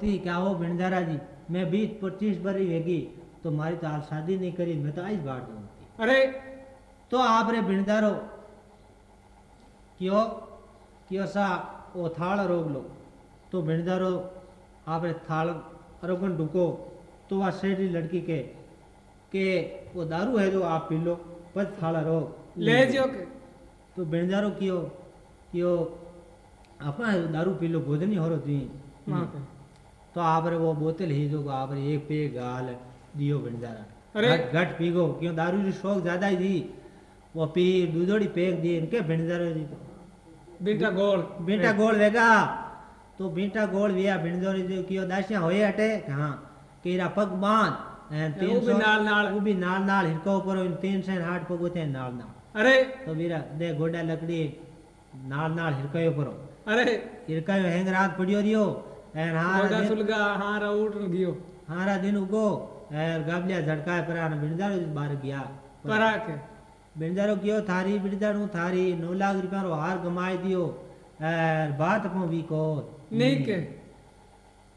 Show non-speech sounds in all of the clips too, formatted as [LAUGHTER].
बोलती क्या हो भिंडारा जी मैं बीस पच्चीस बरी वेगी तो मारी तो आज शादी नहीं करी मैं तो आज बाढ़ दूँगी अरे तो आप रे भिंडारो क्यों क्यों सा वो थाल रोग लो तो भिंडारो आप रे थाल रोगन ढुको तो वह सेठी लड़की के के वो दारू है जो आप पी लो पर थाला रोग ले जो के तो भिंडारो क्यों क्यों अपना दारू पी लो भोजन ही हो माँ के तो आप वो बोतल ही जो आप एक पे गाल दियो भिंडारा। अरे। घट घट पी गो क्यों दारू की शौक ज़्यादा ही थी? वो पी दूधोड़ी पेक दी इनके भिंडारो जी। बीटा गोल बीटा गोल वेगा। तो बीटा गोल विया भिंडोरी जो कियो दासिया होए हटे? हाँ केरा पग बाँध एन वो भी नाल नाल। वो भी नाल नाल हिरको पर इन तीन से हाथ पग होते नाल नाल। अरे। तो वीरा दे गोडा लकड़ी नाल नाल हिरकयो परो अरे। हिरकयो हेंग रात पड़ियो रियो। एन हारा गोडा दिन सुलगा हारा उठ गयो हारा दिन उगो एर गाबलिया झटकाए परान भिंडारो बार गया परा के भिंडारो कियो थारी भिंडारो थारी नौ लाख रुपया रो हार गमाए दियो एर बात पो भी को नहीं के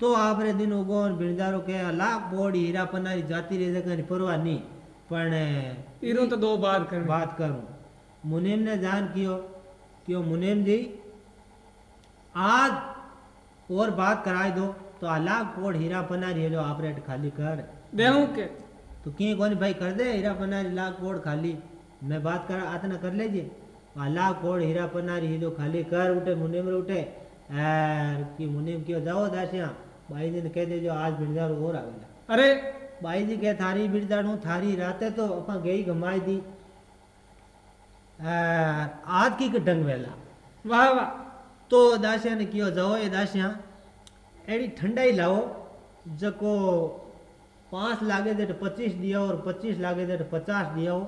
તો આપણે દિન ઉગો બિરદારો કે લાખ બોડી હીરા પનારી જાતી રહે છે કઈ પરવા નહીં પણ इरो तो दो बात कर बात करूं मुनीम ने जान कियो क्यों मुनीम जी आज और बात कराई दो तो लाख बोड हीरा पनारी है जो आप रेट खाली कर। देहूं के। तो की कोनी भाई कर दे हीरा पनारी लाख बोड खाली। मैं बात कर आतना कर लेजे। आ लाख बोड हीरा पनारी ही जो खाली कर उठे मुनीम उठे। एर की मुनीम क्यों जाओ दासिया? भाई जी ने कह दे जो आज बिरदार और आवेला अरे। भाई जी के थारी बिरदाड़ू थारी राते तो अपन गई गमाई दी। एर, आज की के डंग वेला। वाह वाह। तो दासिया ने कियो जाओ ये दासिया एड़ी ठंडाई लाओ जको पाँच लागे दे तो पच्चीस दिया और पच्चीस लागे दे तो पचास दिया हो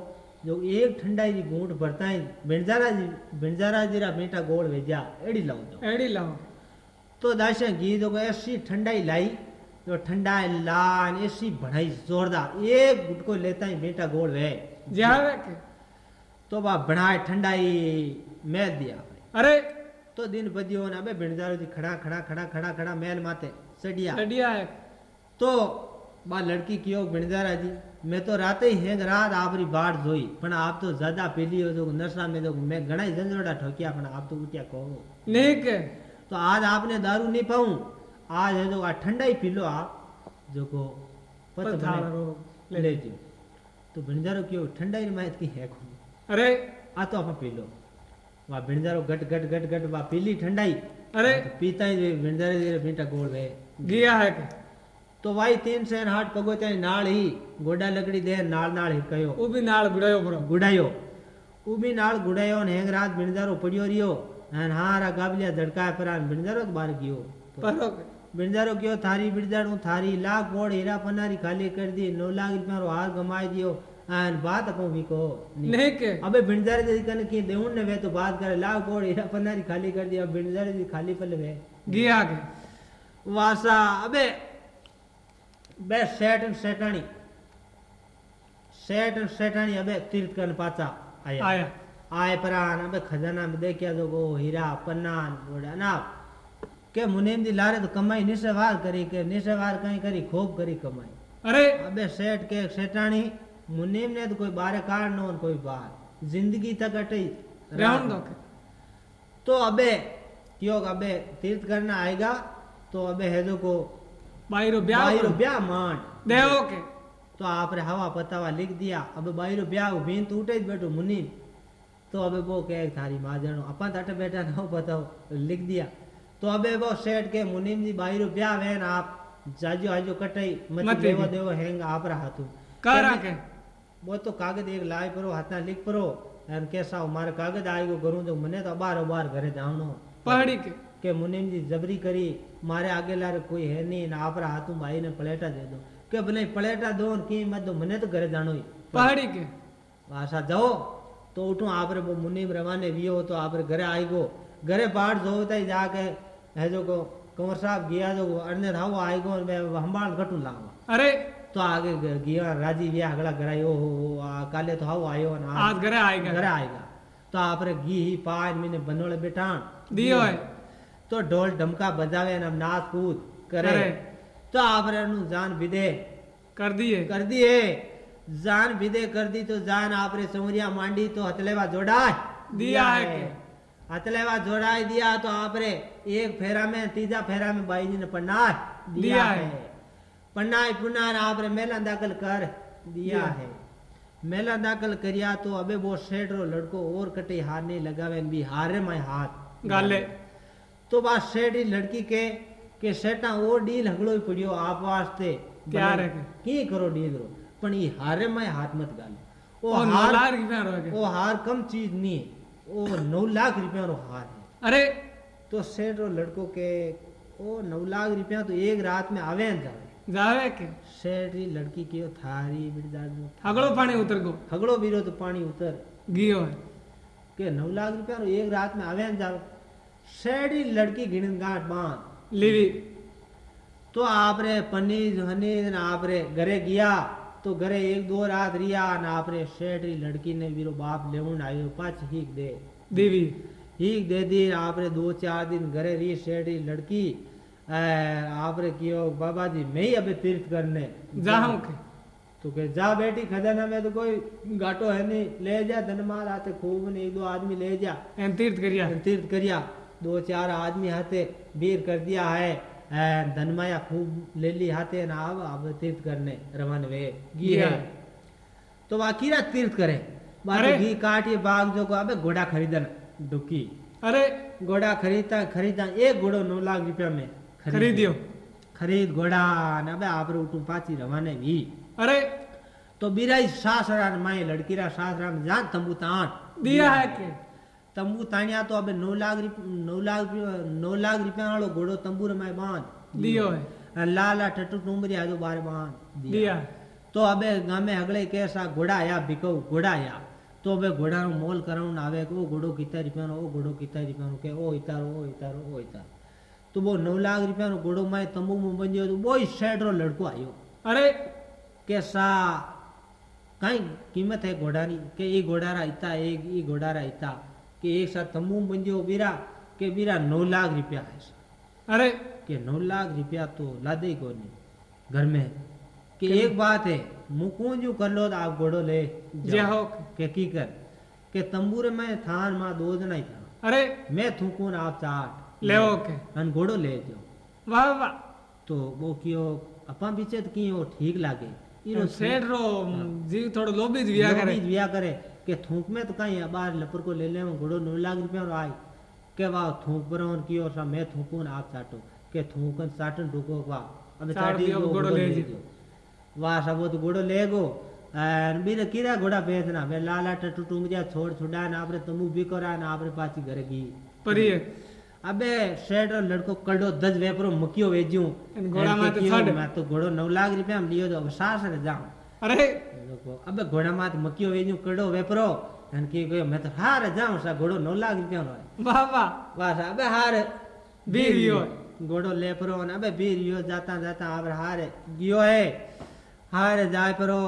जो एक ठंडाई जी घूंट भरता है बिंजारा जी बिंजारा जीरा बेटा गोड़ भेजा एड़ी लाओ जो एड़ी लाओ। तो दासिया घी जो ऐसी ठंडाई लाई जो ठंडाई लान ऐसी बढ़ाई जोरदार एक गुटको लेता ही बेटा गोड़ वे जावे तो बा बढ़ाए ठंडाई मैद दिया। अरे तो दिन बदियो ना बे बिंजारो जी खड़ा खड़ा खड़ा खड़ा खड़ा मैल माते सडिया अडिया है तो बा लड़की कियो बिणजारा जी मैं तो राते ही हेंग रात आपरी बाट जोई पण आप तो ज़्यादा पीली हो जो नशा में तो मैं घणा ही जंजोड़ा ठोकिया पण आप तो उठिया कहो नहीं के तो आज आपने दारू नहीं पाऊँ आज है जो आ ठंडा ही पी लो आप जो को पत पथाड़ बने रो ले ले जो तो वा बिणजारो गट गट गट गट वा पीली ठंडाई। अरे। तो पीता ही बिणजारे जी बेटा गोड़ वे गया है के तो भाई तीन सेन हाट पगोते नाल ही गोडा लकड़ी दे नाल नाल हिरकयो वो भी नाल गुड़ायो बरो। गुडायो। उबी नाल गुडायो ने हेंग रात बिणजारो पड़ियो रियो एन हारा गाबलिया झड़काए परान बिणजारो तो बाहर गयो। परो। के गयो थारी बिणजारू थारी लाख बोड़ हीरा पनारी खाली कर दी नौ लाख रुपया रो हार गमाई दियो। एन बात अपो भी को नहीं के अबे बिणजारे जी कने की देउन ने वे तो बात करे लाख बोड़ हीरा पनारी खाली कर दी अब बिणजारे जी खाली पले वे गया के वासा अबे बे सेठ एंड सेठाणी सेठ एंड सेठाणी अबे तीर्थ करने पाचा आया आया आए परान अबे खजाना में देखिया जो गो हीरा पन्नान गोड़ा ना के मुनीम दी लारे तो कमाई निसेवार करी के निसेवार कहीं करी खूब करी कमाई अरे अबे सेठ के सेठाणी मुनीम ने तो कोई बारे कार नो कोई बार। ज़िंदगी तक अटई। तो अबे क्यों अबे तीर्थ करना आएगा तो अबे है जो को बाईरो ब्याह करो। ब्याह मान देवो के। तो आपने हवा पतावा लिख दिया अब बाईरो ब्याह बीन तो उठे बैठो मुनि तो अबे वो कहे थारी माँ जानो अपन तट बैठा ना हो बताओ लिख दिया। तो अबे वो सेठ के मुनिम जी बाईरो ब्याह वेन आप जाजो आजो कटई मत देवो देवो हेंग आप रहा तू करा वो તો કાગદ એક લાય પરો હાથના લીક પરો અને કે સાવ મારે કાગદ આવ્યો ઘરું તો મને તો અબાર અબાર ઘરે જાણો પહાડી કે કે મુનિમજી જબરી કરી મારે આગે લારે કોઈ હે નહીં ને આપણા હાથું ભાઈને પલેટા દે દો કે ભલે પલેટા દો ને કે મત દો મને તો ઘરે જાણો પહાડી કે આશા જાઓ તો ઉઠું આપણે મુનિમ રવાને વિયો તો આપણે ઘરે આવી ગયો ઘરે બહાર જોવો ત્યાં જાકે હે જો કંવર સાહેબ ગયા જો અડને થાવો આવી ગયો હંભાળ ઘટું લાવો અરે तो आगे ग- राज़ी व्या अगला कराई ओ हो काले तो हावो आयो ना आज घरे आएगा। घरे आएगा। तो आपरे घी ही पान मैंने बनोले बेटान दियो है तो ढोल ढमका बजावे ने नाच कूद करे। करे। तो आपरे नु जान विदे कर दिए। कर दिए। जान विदे कर दी तो जान आपरे समरिया मांडी तो हथलेवा जोड़ाए। दिया है के। हथलेवा जोड़ाई दिया तो आपरे एक फेरा में तीजा फेरा में बाई जी ने पन्नाय दिया, दिया है। है। पुन्ना आपरे मेला दाखिल कर दिया। है। मेला दाखिल करिया तो अबे वो सेठ रो लड़को और कटे हार नहीं लगावे भी हारे में हाथ। गाले। तो बात सेठ ही लड़की के के सेठा और डील हगड़ो ही पड़ियो आप वास्ते। क्या भले की करो डील रो पण ई हारे में हाथ मत गालो। ओ हार लाख रुपया रोगे वो हार कम चीज़ नहीं है। वो नौ लाख रुपया रो हार है। अरे। तो सेठ रो लड़को के ओ नौ लाख रुपया तो एक रात में आवे न जावे। जावे के? सेठ री लड़की के थारी अगलो पानी उतर गो। हगड़ो बीरो तो पानी उतर। गियो है। के लाख रुपया रो एक रात में आवे न जावे? सेठ री लड़की गांठ बाँध। लीवी। तो आपरे पनीर हनीर न आपरे घरे गया। तो घरे एक दो रात रिया न आपरे सेठ री लड़की ने बीरो बाप लेवन आयो पाछ हीक दे। दीवी। हीक दे दी आपरे दो चार दिन घरे री लड़की। ऐ, आपरे कियो बाबा जी मैं ही अबे तीर्थ करने जाऊँ के। तो के जा बेटी खजाना में तो कोई घाटो है नहीं ले जा धनमाल आते खूब ने एक दो आदमी ले जा। एम तीर्थ करिया। तीर्थ करिया दो चार आदमी हाथे बीर कर दिया है ऐ, धनमाया खूब ले ली हाथे ना अब अब तीर्थ करने रवान वे गी है। तो वाकीरा तीर्थ करे। बाकी। घी काटिए बाग जो को अबे घोड़ा खरीदन दुखी अरे। घोड़ा खरीदता खरीदता एक घोड़ो नौ लाख रुपया में। ખરીદ્યો. ખરીદ ઘોડા ને બે આબરૂટું પાછી રવાને વી. અરે! તો બિરાઈ સાસરા માય લડકીરા સાસરા જાન તંબુ તાણ દિયા કે તંબુ તાણ્યા તો હવે નવ લાખ નવ લાખ નવ લાખ રૂપિયા વાળો ઘોડો તંબુ રમાય બાંધ. દિયો લાલા ટટુ ટુંબરી આજો બાર બાંધ. દિયા. તો હવે ગામે હગળે કે સા ઘોડા આયા ભીકવ ઘોડા આયા તો હવે ઘોડાનો મોલ કરાવવાનું આવે કે ઓ ઘોડો કિતા રૂપિયાનો ઓ ઘોડો કિતા રૂપિયાનો કે ઓ ઇતારો ઓ ઇતારો ઓ ઇતારો તો બહુ નવ લાખ રૂપિયાનો ઘોડો માય તંબુમાં બંધ્યો તો બહુ શેઠરો લડકો આવ્યો अरे કે સા કાંઈ કિંમત હે ઘોડાની કે એ ઘોડારા ઇતા એક એ ઘોડારા ઇતા કે એક સાથ તંબુ બંધ્યો બીરા કે બીરા નવ લાખ રૂપિયા હે अरे कि नौ लाख रुपया तो लादे को नहीं घर में कि एक बात है मुकूं जो कर लो तो आप घोड़ो ले जे जाओ। हो के की कर के तंबूरे में थान मां दो जना ही था अरे मैं थूकूं न आप चाट ले के अन घोड़ो ले जाओ। वाह वाह। तो वो कियो अपा पीछे तो कियो ठीक लागे। इनो सेठ रो जीव थोड़ो लोभी ज विया करे। लोभी विया करे के थूक में तो कहीं बार लपर को ले ले घोड़ो नौ लाख रुपया रो आए। के वाह थूक पर कियो सा मैं थूकूं न आप चाटो के थूकन चाटन ढुको वाह। अब चाटी दियो, घोड़ो ले ले वाह सब तो घोड़ो ले गो। और बीरे कीरा घोड़ा बेचना वे लाला टटू टुंगरिया छोड़ छुड़ा ना। आपरे तमु भी करा ना आपरे पाची घर गी पर ये अबे शेड और लड़को कड़ो दस वेपरो मकियो वेजियो। घोड़ा मात छड़ मैं तो घोड़ो 9 लाख रुपया में लियो तो सास ने जाऊँ। अरे। अबे घोड़ा मात मकियो वेजियो कड़ो वेपरो। अन की कहो मैं तो हार जाऊँ सा घोड़ो 9 लाख रुपया नो वाह वाह। वाह सा अबे हार। बीरियो घोड़ो लेपरो ने अबे बीरियो जाता जाता आवर हार गियो है। हार जाय परो।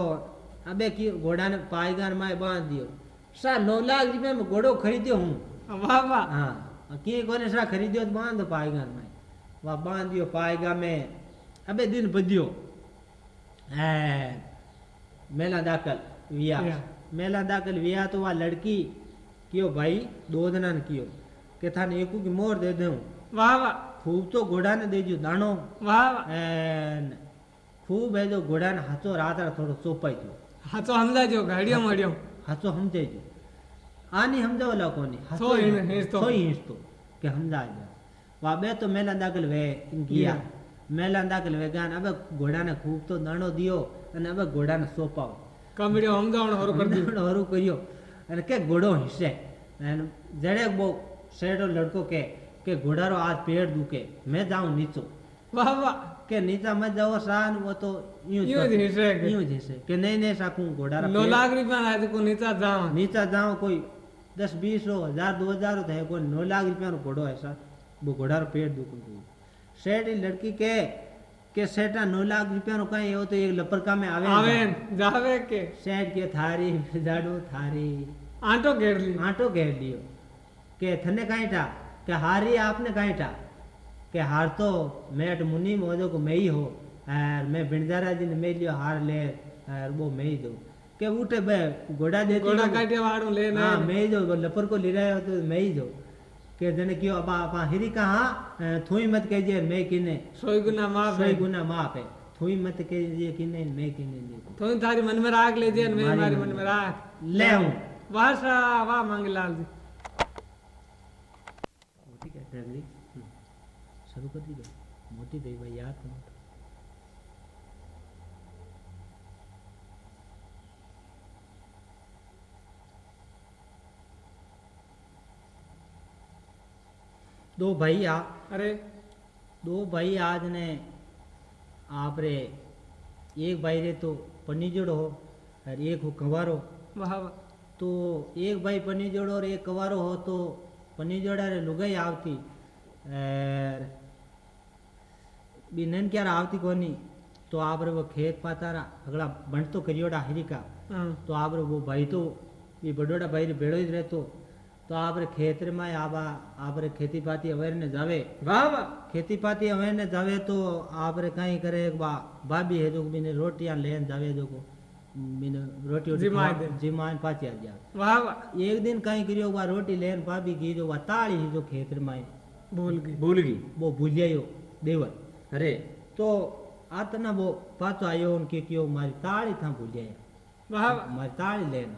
अबे की घोड़ा ने पायगार माए बाँध दियो। सा 9 लाख रुपया में घोड़ो खरीदियो हूँ। वाह वाह। हाँ। की कोने सा खरीदियो तो बाँध पाएगान में। वह बाँध दियो पाएगा में। अबे दिन बदियो है मेला दाखल विया। मेला दाखल विया तो वह लड़की कियो भाई दो जना ने कियो। के थाने एकू की मोर दे दूँ वाह वाह। खूब तो घोड़ा ने दे जो दानो वाह वाह। एन खूब है जो घोड़ा ने हाथो रात रात थोड़ो सोपाई जो हाँ तो हमजा जो गाड़ियों मड़ियो। हाथो समझे जो आनी समझावला कोनी सो हिण- हिणतो। सो हिणतो के समझा जा वा बे तो मेला दाखल वे गया ગયા. મેલા દાખલ વેગાન હવે ઘોડાને ખૂબ તો દાણો દિયો અને હવે ઘોડાને સોંપાવો કમડીઓ સમજાવણ હરું કરી દીધું દાણો હરું કર્યો અને કે ઘોડો હિસે અને જડે બહુ શેડો લડકો કે કે ઘોડારો આ પેડ દુખે મેં જાઉં નીચો વાહ વાહ કે નીચા મત જાઓ સાન वो तो यूं यूं જ हिसे के। यूं જ हिसे કે नहीं नहीं साकूं घोड़ा नो लाख रुपया आज को नीचा जावा नीचा जाओ कोई दस बीस हो हजार दो हजार तो है कोई नौ लाख रुपया रो घोड़ो ऐसा वो घोड़ा रो पेट दुख सेठ ई लड़की के के सेठा नौ लाख रुपया रो कहीं हो तो एक लपरका में आवे આવે જાવે કે सेठ के थारी जाडो थारी આંટો ઘેર લી आटो घेर लियो के थने कहीं था के हारी आपने कहीं था કે હાર તો मैं अट मुनि मोजो को मैं ही हो और मैं बिंजारा जी ने मैं लियो हार ले और वो मैं ही दो के उठे बे घोड़ा देती ઘોડા हूँ। કાઢે વાળું લઈને हाँ આવ્યો. मैं ही जो लपर को ले रहा हो तो मैं ही जो के जने क्यों अब आप हिरी कहा थुई मत कहिए मैं किने સોય ગુના માફ सही गुना माफ है थुई मत कहिए किने मैं किने नहीं તો તારી મન में રાખ લેજે ને મેં મારી મારી મન મન में. में રાખ ले हूँ વાહ સા વાહ મંગલાલ જી ठीक है ड्रगरी शुरू कर दीजिए मोटी दही भाई याद दो भाई आ अरे दो भाई आज ने आप रे एक भाई रे तो पनीजड़ हो अरे एक हो कंवारो। वाह तो एक भाई पनीजड़ और एक कंवारो हो तो पनीजड़ा रे लुगाई आवती। और बिनन क्या आवती कोनी तो आप रे वो खेत पाता रा अगला बंट तो करियोड़ा हरी का। हाँ। तो आप रे वो भाई तो ये बड़ोड़ा भाई रे बेड़ो रहे तो તો આપણે ખેતરમાં આવા આપણે ખેતીપાતી અવેરને જાવે વાહ ખેતીપાતી અવેરને જાવે તો આપણે કઈ કરે ભાભી હે જો બીને રોટિયા લેન જાવે જો બીને રોટી જીમાન પાછી આવી જાય વાહ વાહ એક દિન કઈ કર્યો વા રોટી લેન ભાભી ગઈ જો વા તાળી જો ખેતરમાં ભૂલ ગઈ ભૂલ ગઈ બહુ ભૂલ્યાયો દેવર અરે તો આતના બહુ પાછો આવ્યો કે કયો મારી તાળી થા ભૂલ્યા વાહ મારી તાળી લેન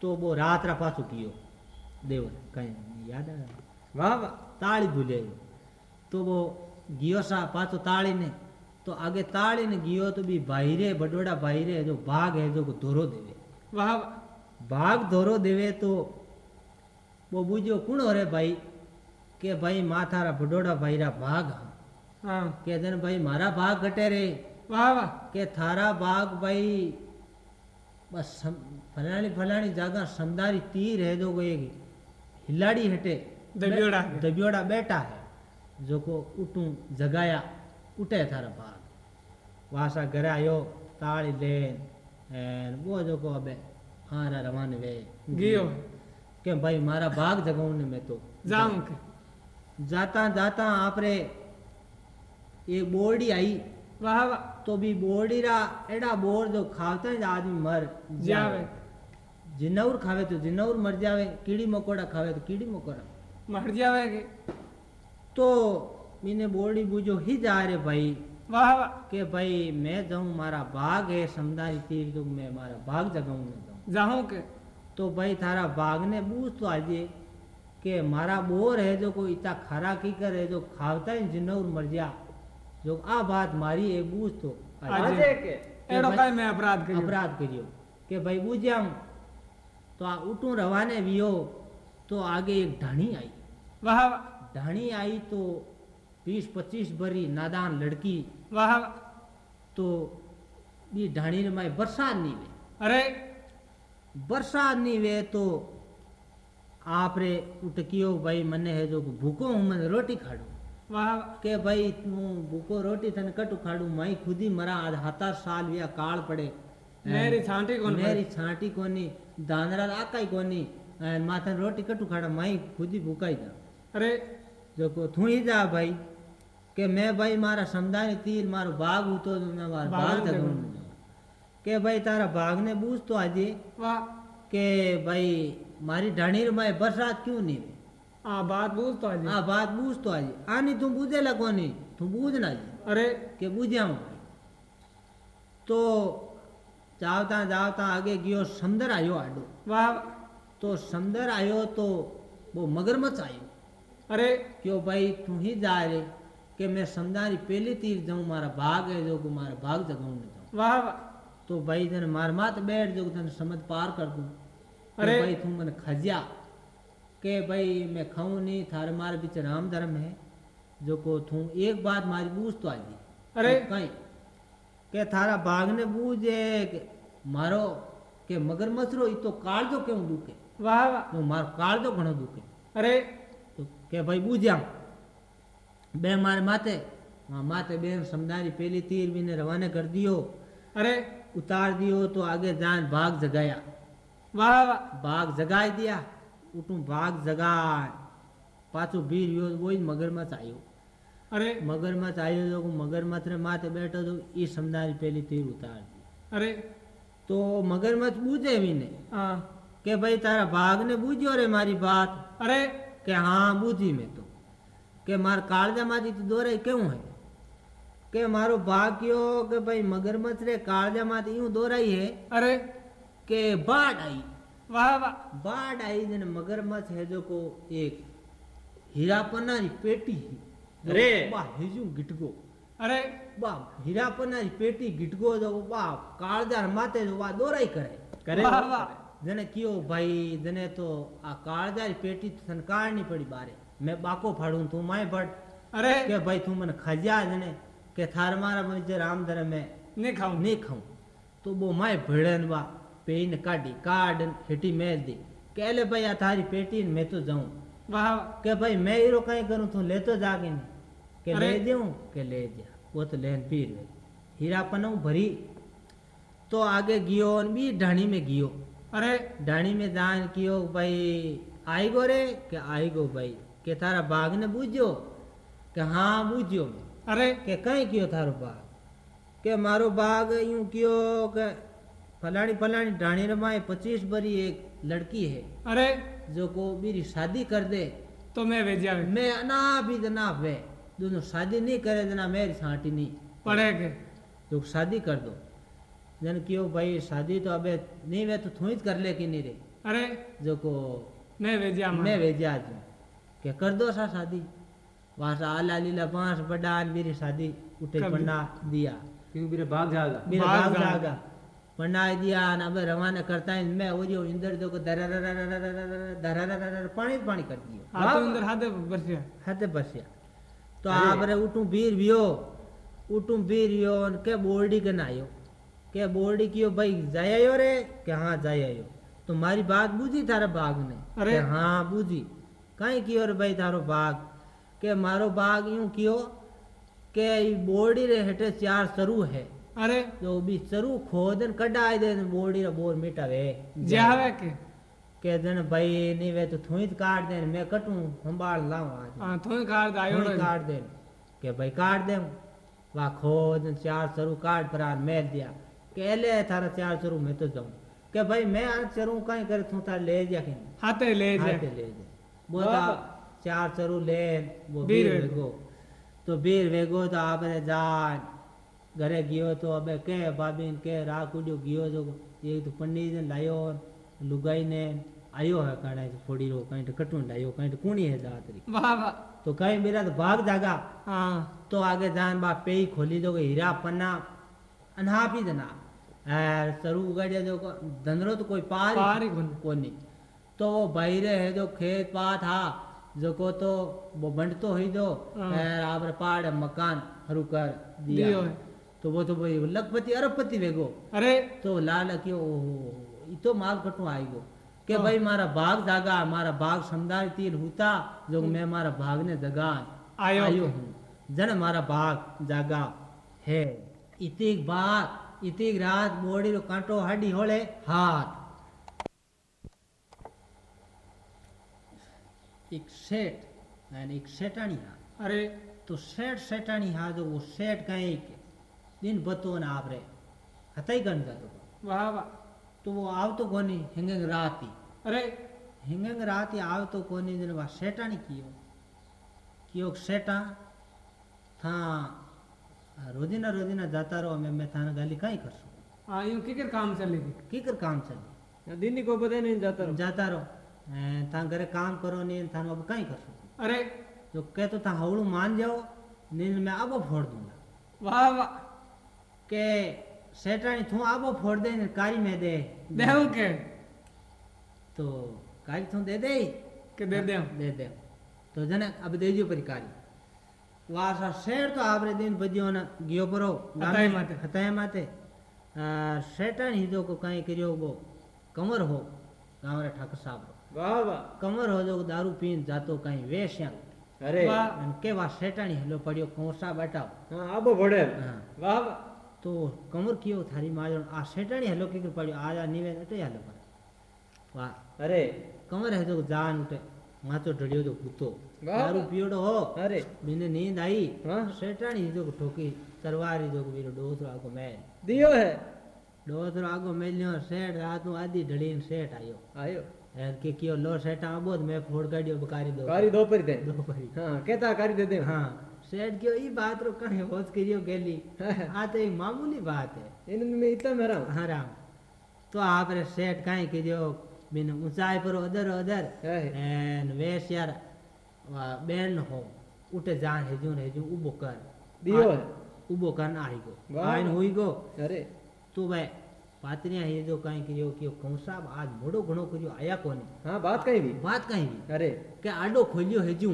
તો બહુ રાત રા પાછું કયો દેવર કઈ યાદ આવે. વાહ વાહ. તાળી ભૂલે તો બહુ ગયો સા પાછો તાળીને. તો આગે તાળીને ગયો તો બી ભાઈરે બડવડા ભાઈરે જો ભાગ હે જો ધોરો દેવે. વાહ ભાગ ધોરો દેવે તો બહુ બુજો કુણો રે ભાઈ? કે ભાઈ મા તારા ભડોડા ભાઈરા ભાગ હા. કે જન ભાઈ મારા ભાગ ઘટે રે. વાહ વાહ. કે થારા ભાગ ભાઈ બસ ફલાણી ફલાણી જાગા સંદારી તીર હે જો કોઈ हिलाड़ी हटे दबियोड़ा। दबियोड़ा बैठा है। जो को उठू जगाया उठे थारा बाग वहाँ सा घर आयो ताड़ी ले वो जो को अबे हारा रवान वे। गियो। के भाई मारा बाग जगाऊ ने मैं तो। जाऊँ के। जाता जाता आपरे एक बोर्डी आई। वाह वाह। तो भी बोर्डी रा एड़ा बोर जो खाते आदमी मर जावे। જીનાઉર ખાવે તો જીનાઉર મર જાવે કીડી મકોડા ખાવે તો કીડી મકોડા. મર જાવે કે? તો મીને બોરડી બૂજો હી જા રે ભાઈ. વાહ વાહ. કે ભાઈ મેં જાઉં મારા ભાગ હે સમદારી તીર તો મેં મારા ભાગ જગાઉં ને જાઉં. જાઉં કે? તો ભાઈ તારા ભાગને બૂજ તો આજે કે મારા બોર હે જો કોઈ ઇતા ખરા કી કરે જો ખાવતા જીનાઉર મર જા જો આ વાત મારી એ બૂજ તો આજે કે? એડો કાઈ મેં અપરાધ કર્યો. અપરાધ કર્યો. કે ભાઈ બૂજ્યા तो आ उठूं रवाने वियो तो आगे एक ढाणी आई વાહ વાહ ढाणी आई तो बीस पच्चीस बरी नादान लड़की વાહ વાહ तो बी ढाणी रे माई बरसात नहीं वे અરે बरसात नहीं वे तो आप रे उठकियो भाई मने है जो भूखो हूं मैं रोटी खाड़ू વાહ વાહ કે ભાઈ તું ભૂકો રોટી તને કટુ ખાડું માઈ ખુદી મરા આજ હાતાર સાલ વ્યા કાળ પડે મેરી છાંટી કોની મેરી છાંટી કોની દાંદરા આકાઈ કોની અને માથા રોટી કટુ ખાડા માઈ ખુદી ભૂકાઈ જા અરે જો થુઈ જા ભાઈ કે મેં ભાઈ મારા સમદાની તીર મારો ભાગ ઉતો મારો ભાગ થતો કે ભાઈ તારા ભાગને બૂઝતો આજે વાહ કે ભાઈ મારી ઢાણીર માં બરસાત ક્યું નહીં આ बात बूझ तो आज आ बात बूझ तो आज आनी तू बूझे लगो नहीं तू बूझ ना जी अरे के बूझे हूँ तो જાવતા જાવતા આગે ગયો સમંદર આવ્યો આડો વાહ વાહ તો સમંદર આવ્યો તો બહુ મગરમચ્છ આવ્યો અરે क्यों भाई तू ही जा रे कि मैं समंदारी पहली तीर जाऊं मारा भाग है जो को मारा भाग जगाऊं न जाऊं વાહ વાહ तो भाई जन मार मात बैठ जो तने समझ पार कर दूं कि अरे। भाई तू मन खजिया के भाई मैं खाऊं नहीं थारे मारे बीच राम धर्म है जो को तू एक बात मारी बूझ तो आजी अरे। कहीं કે તારા ભાગને બૂજે કે મારો કે મગરમચ્છ રો એ તો કાળજો કેવું દુખે? વાહ વાહ. મારો કાળજો ઘણો દુખે. અરે. કે ભાઈ બૂજ્યા બે મારે માથે માથે બેન સમજાવી પેલી તીર બીને રવાને કરી દિયો. અરે. ઉતાર દિયો તો આગે જાન ભાગ જગાયા. વાહ વાહ ભાગ જગાઈ દિયા. ઉઠું ભાગ જગાય. પાછું ભીર યોજ બોઈ મગરમચ્છ આવ્યો અરે મગરમથ આવ્યો તો મગરમથને માથે બેઠો તો એ સમજાય પેલી તીર ઉતારતી અરે તો મગરમથ બુજે મીને કે ભાઈ તારા ભાગને બુજ્યો રે મારી વાત અરે કે હા બુજી મેં તો કે મારા કાળજામાંથી દોરે કેવું હે કે મારો ભાગ કયો કે ભાઈ મગરમથ રે કાળજામાંથી યું દોરાઈ હે અરે કે બાડ આવી વાહ વાહ બાડ આવી ને મગરમથ હે જો કો એક હીરા પન્નાની પેટી હી अरे। बाप हिजू गिटगो। अरे। बाप हीरापनारी पेटी गिटगो जो बाप काळदार माते जो वा दोराई करे। करे। जने कियो भाई जने तो आ काळदारी पेटी तो सनकारनी पड़ी बारे। मैं बाको फाड़ू तू मैं फट अरे। के भाई तू मन खजा जने? के थार मारा मुझे राम धर्म में नहीं खाऊं। नहीं खाऊं। तो वो माय भिड़न वा पेन काटी काट हेटी मेल दी। कहले भाई आ थारी पेटी में तो जाऊँ। के भाई मैं हीरो कहीं करूँ तो ले तो जागे नहीं। के ले देऊं के ले दिया वो तो लेन पी रहे हीरा पनऊ भरी। तो आगे गियो भी ढाणी में गियो। अरे। ढाणी में जान कियो भाई आई गो रे? के आई गो भाई। के थारा बाघ ने बूझो के हाँ बूझो अरे। के कहीं कियो थारो बाघ के मारो बाघ यूँ कियो के फलानी फलानी ढाणी रमाए पच्चीस बरी एक लड़की है। अरे। जो को मेरी शादी कर दे तो मैं भेजा मैं अना भी जना वे दोनों शादी नहीं करे जना मेरी साटी नहीं। के। जो शादी कर दो। जन क्यों भाई शादी तो अबे नहीं वे तो थोड़ी कर ले कि नहीं रे। अरे जो को मैं भेजा मैं भेजा आज के कर दो सा शादी? वहाँ से आला लीला बाँस बड़ा मेरी शादी उठे पन्ना दिया। क्योंकि मेरे भाग जाएगा मेरा बाग भाग जागा। પંડાયદિયા આપણે રવાને કરતા મેં ઓજો ઇંદર દો કે ધરા પાણી પાણી કરી દીધું હા તો ઇંદર હાથે ભરસ્યા હાથે ભરસ્યા તો આપણે ઉટું ભીર વ્યો ઉટું ભીર વ્યો અને કે બોરડી કે નાયો કે બોરડી કયો ભાઈ જાય આયો રે કે હા જાય આયો તો મારી વાત બુજી તારા ભાગ ને અરે હા બુજી કઈ કયો રે ભાઈ તારો ભાગ કે મારો ભાગ યું કયો કે બોરડી રે હેઠે ચાર શરૂ હે अरे? तो बिचरू खोदन कड़ा देन बोड़ी रा बोर मिटा वे मिटावे जावे के? के देन भाई नहीं वे तो थोई काट देन मैं कटू संभाल लाऊं आज। हाँ थोई काट दे आयो काट देन के भाई काट दे वा खोदन चार सरू काट पर मेल दिया। के ले थारा चार सरू मैं तो जाऊँ। के भाई मैं आज चरू कहीं कर तू तार ले जा के हाथे ले जा हाथे ले जा बोला चार चरू ले वो बीर वेगो। तो बीर वेगो तो आपने जान। ઘરે ગયો તો અબે કે ભાભી કે રાખ ઉડ્યો ગયો તો એ તો પંડિત ને લાયો લુગાઈ ને આયો હે કાઢાય ફોડી રો કઈ કટું લાયો કઈ કુણી હે દાતરી वाह वाह तो कहीं मेरा तो भाग जागा हाँ तो आगे जान बा पे ही खोली दो हीरा पन्ना अनहा भी जना ऐ सरू उगाड़िया जो को- धंधरो तो कोई पार पार ही कोनी। कोनी तो वो बहिरे है जो खेत पात हा जो को तो वो बंट तो ही दो हाँ। ऐ आपरे पहाड़ है, मकान हरू कर दिया दियो है। तो वो तो भाई लखपति अरबपति वेगो। अरे। तो लाल के ओहो तो माल कटो आएगो। के हाँ। भाई मारा भाग जागा मारा भाग समदार तीर हुता जो मैं मारा भाग ने जगा। आयो, आयो हूँ। जन मारा भाग जागा है। इतिक बात इतिक रात बोड़ी रो कांटो हड्डी होले हाथ। एक सेट यानी एक सेटानी हा अरे। तो सेट सेटानी हा जो वो सेट का एक दिन बतून आप रे हतई गन कर वाह वाह तो वो आव तो कोनी हिंग राती अरे हिंग राती आव तो कोनी दिन वा सेटा कियो कियो सेटा था रोजिना रोजिना जाता रहो मैं मैं थाना गाली काई कर आ यूँ की काम चले की कर काम चले दिन ही को पते नहीं जाता रहो जाता रहो था घरे काम करो नहीं था अब काई कर अरे जो कह तो था हवलू मान जाओ नहीं मैं अब फोड़ दूँगा वाह वाह કે શેટાણી થું આબો ફોડ દે ને કારી મે દે દેવું કે તો કારી થું દે દે કે દે દે દે દે તો જને અબ દેજો પર કારી વાસા શેર તો આવરે દિન ભજ્યો ને ગયો પરો ગામે માતે હતાય માતે શેટાણી જો કો કાઈ કર્યો બો કમર હો ગામરે ઠાકર સાહેબ વાહ વાહ કમર હો જો દારૂ પીન જાતો કાઈ વેશ્યા અરે કેવા શેટાણી હેલો પડ્યો કોસા બેઠા હા આબો ભડે વાહ વાહ तो कमर कियो थारी माजण आ सेटाणी हलो के पड़ियो आ आ नीवे अटे तो हलो पर वाह अरे। कमर है तो जान उठे। मा तो डड़ियो तो कुतो दारू पियोड़ो हो। अरे। मैंने नींद आई। हाँ। सेटाणी जो ठोकी तरवारी जो मेरो डोसरो आगो मैं दियो है। डोसरो आगो मेलियो सेट रात नु आधी ढड़ीन सेट आयो। आयो। हर के कियो लो सेटा आबो तो मैं फोड़ गाडियो बकारी दो। बकारी दो पर दे। दो पर। हाँ कहता कारी दे दे। हाँ। શેઠ કયો ઈ બાત રો કઈ હોશ કર્યો ગેલી [LAUGHS] આ તો એક મામૂલી બાત હે એને મેં ઇતના મેરા હા રામ તો આપણે શેઠ કાંઈ કીધો બીને ઊંચાઈ પર અદર અદર હે એન વેશ યાર વા બેન હો ઉઠે જાન હેજુ ને હેજુ ઉભો કર દિયો હે ઉભો કર ના આવી ગયો વાહ. આઈને હોઈ ગયો અરે તો ભાઈ પાત્રિયા હે જો કાંઈ કર્યો કયો કંસાબ આજ મોડો ઘણો કર્યો આયા કોને હા બાત કઈ भी વાત કાંઈ બી અરે કે આડો ખોલ્યો હેજુ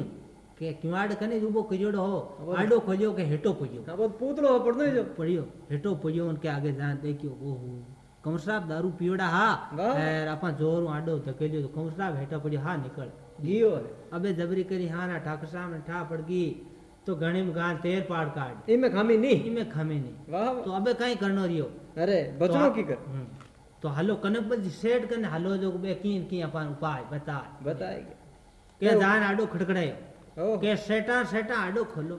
કે કિવાડ કને ઉભો કજોડો હો આડો ખોલ્યો કે હેટો પડ્યો કાબો પૂતળો પડનો જો પડ્યો હેટો પડ્યો ને કે આગે જાન દેખ્યો ઓહો કમસરાબ દારૂ પીવડા હા આપા જોર આડો ધકેલ્યો તો કમસરાબ હેટો પડ્યો હા નીકળ ગયો અબે જબરી કરી હા ના ઠાકર સામે ઠા પડગી તો ગણીમ ગાન તેર પાડ કાઢ ઈમે ખામી ની ઈમે ખામી ની વાહ તો અબે કાઈ કરનો રહ્યો અરે બચનો કી કર તો હાલો કનક બધી સેટ કને હાલો જો બે કીન કી અપાન ઉપાય બતા બતાય કે જાન આડો ખડખડાયો કે શેટા શેટા આડો ખોલો.